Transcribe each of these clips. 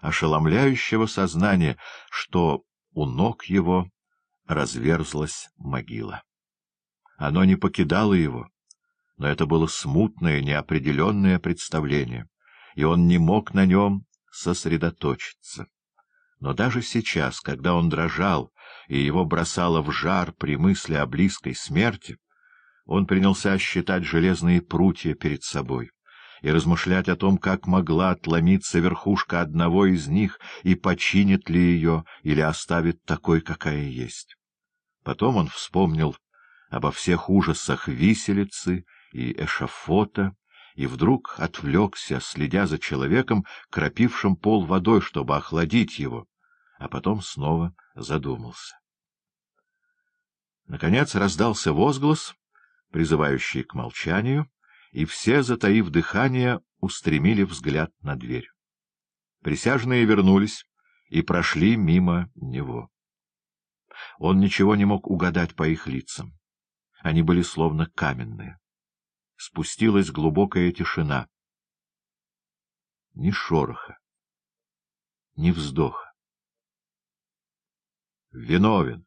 ошеломляющего сознания, что у ног его разверзлась могила. Оно не покидало его, но это было смутное, неопределенное представление, и он не мог на нем сосредоточиться. Но даже сейчас, когда он дрожал и его бросало в жар при мысли о близкой смерти, он принялся считать железные прутья перед собой и размышлять о том, как могла отломиться верхушка одного из них и починит ли ее или оставит такой, какая есть. Потом он вспомнил обо всех ужасах виселицы и эшафота, и вдруг отвлекся, следя за человеком, кропившим пол водой, чтобы охладить его, а потом снова задумался. Наконец раздался возглас, призывающий к молчанию, и все, затаив дыхание, устремили взгляд на дверь. Присяжные вернулись и прошли мимо него. Он ничего не мог угадать по их лицам. Они были словно каменные. Спустилась глубокая тишина. Ни шороха, ни вздоха. «Виновен!»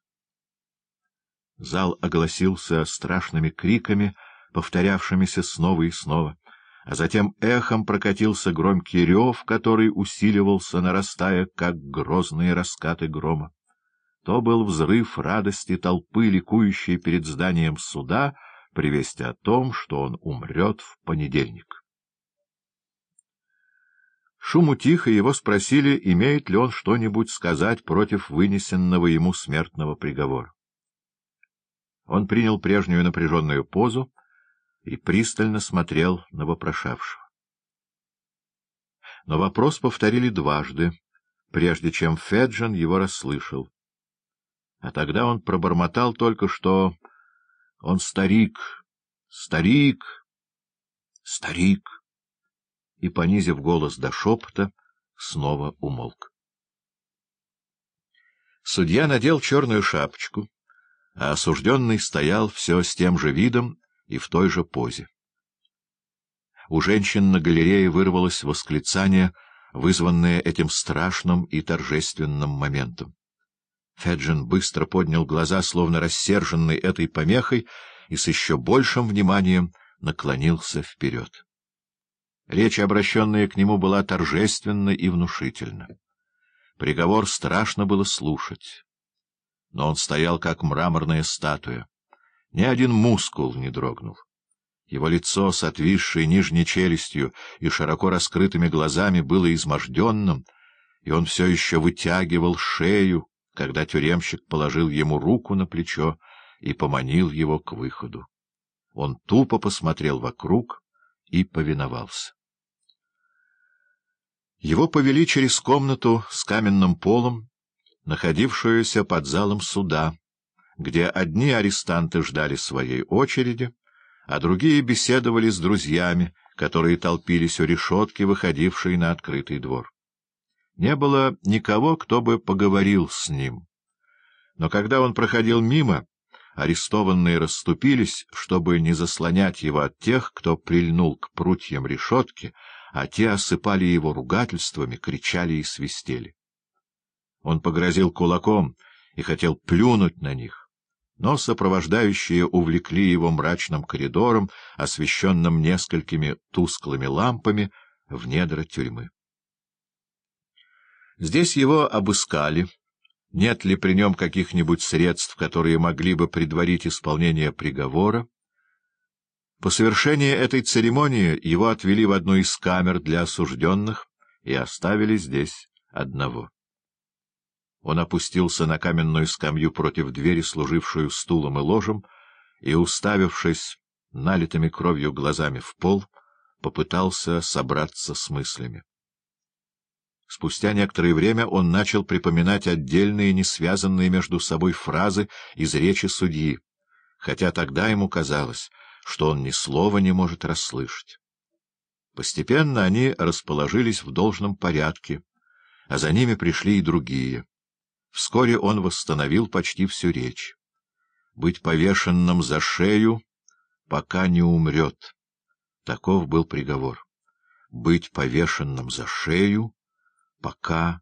Зал огласился страшными криками, повторявшимися снова и снова, а затем эхом прокатился громкий рев, который усиливался, нарастая, как грозные раскаты грома. То был взрыв радости толпы, ликующей перед зданием суда, при о том, что он умрет в понедельник. Шум утих, его спросили, имеет ли он что-нибудь сказать против вынесенного ему смертного приговора. Он принял прежнюю напряженную позу и пристально смотрел на вопрошавшего. Но вопрос повторили дважды, прежде чем Феджин его расслышал. А тогда он пробормотал только, что он старик, старик, старик, и, понизив голос до шепота, снова умолк. Судья надел черную шапочку, а осужденный стоял все с тем же видом и в той же позе. У женщин на галерее вырвалось восклицание, вызванное этим страшным и торжественным моментом. Феджин быстро поднял глаза, словно рассерженный этой помехой, и с еще большим вниманием наклонился вперед. Речь, обращенная к нему, была торжественна и внушительна. Приговор страшно было слушать но он стоял, как мраморная статуя. Ни один мускул не дрогнул. Его лицо с отвисшей нижней челюстью и широко раскрытыми глазами было изможденным, и он все еще вытягивал шею, когда тюремщик положил ему руку на плечо и поманил его к выходу. Он тупо посмотрел вокруг и повиновался. Его повели через комнату с каменным полом, находившуюся под залом суда, где одни арестанты ждали своей очереди, а другие беседовали с друзьями, которые толпились у решетки, выходившей на открытый двор. Не было никого, кто бы поговорил с ним. Но когда он проходил мимо, арестованные расступились, чтобы не заслонять его от тех, кто прильнул к прутьям решетки, а те осыпали его ругательствами, кричали и свистели. Он погрозил кулаком и хотел плюнуть на них, но сопровождающие увлекли его мрачным коридором, освещенным несколькими тусклыми лампами, в недра тюрьмы. Здесь его обыскали. Нет ли при нем каких-нибудь средств, которые могли бы предварить исполнение приговора? По совершении этой церемонии его отвели в одну из камер для осужденных и оставили здесь одного. Он опустился на каменную скамью против двери, служившую стулом и ложем, и, уставившись налитыми кровью глазами в пол, попытался собраться с мыслями. Спустя некоторое время он начал припоминать отдельные, не связанные между собой фразы из речи судьи, хотя тогда ему казалось, что он ни слова не может расслышать. Постепенно они расположились в должном порядке, а за ними пришли и другие — Вскоре он восстановил почти всю речь. Быть повешенным за шею, пока не умрет. Таков был приговор. Быть повешенным за шею, пока